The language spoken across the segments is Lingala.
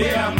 Yeah.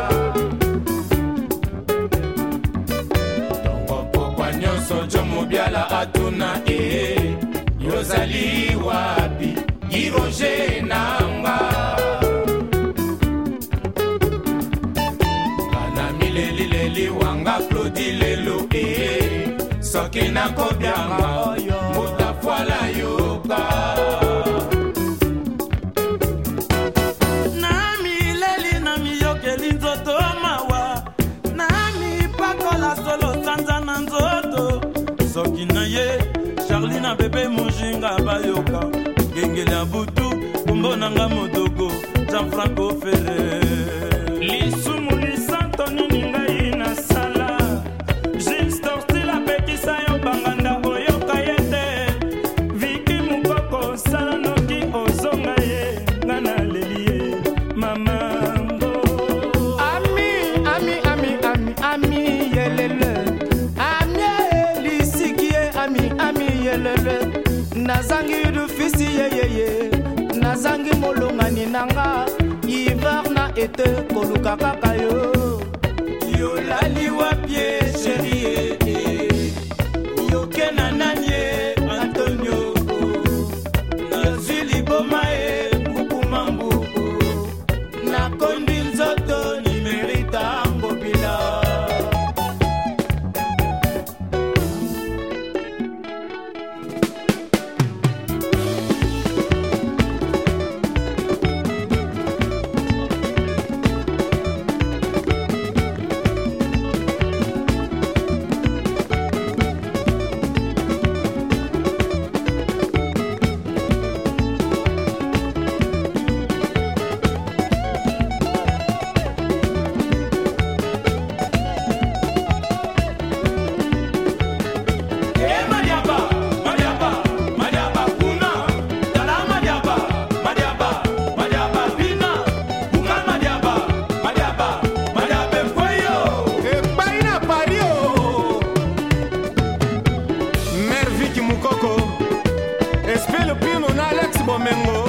mbiala atuna e eh, yozali wapi iroje nanga kana milelileli wanga klodi lelo e eh, soki nakobyanga motafuala yo bebe mojinga bayoka ngengeli ya butu kombo nanga modoko jean franco fere lisumu nazangi dufisi yeyeye nazangi molongani nanga hiver na ete koluka kaka yo yolali wapie bomengo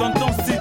dans ton style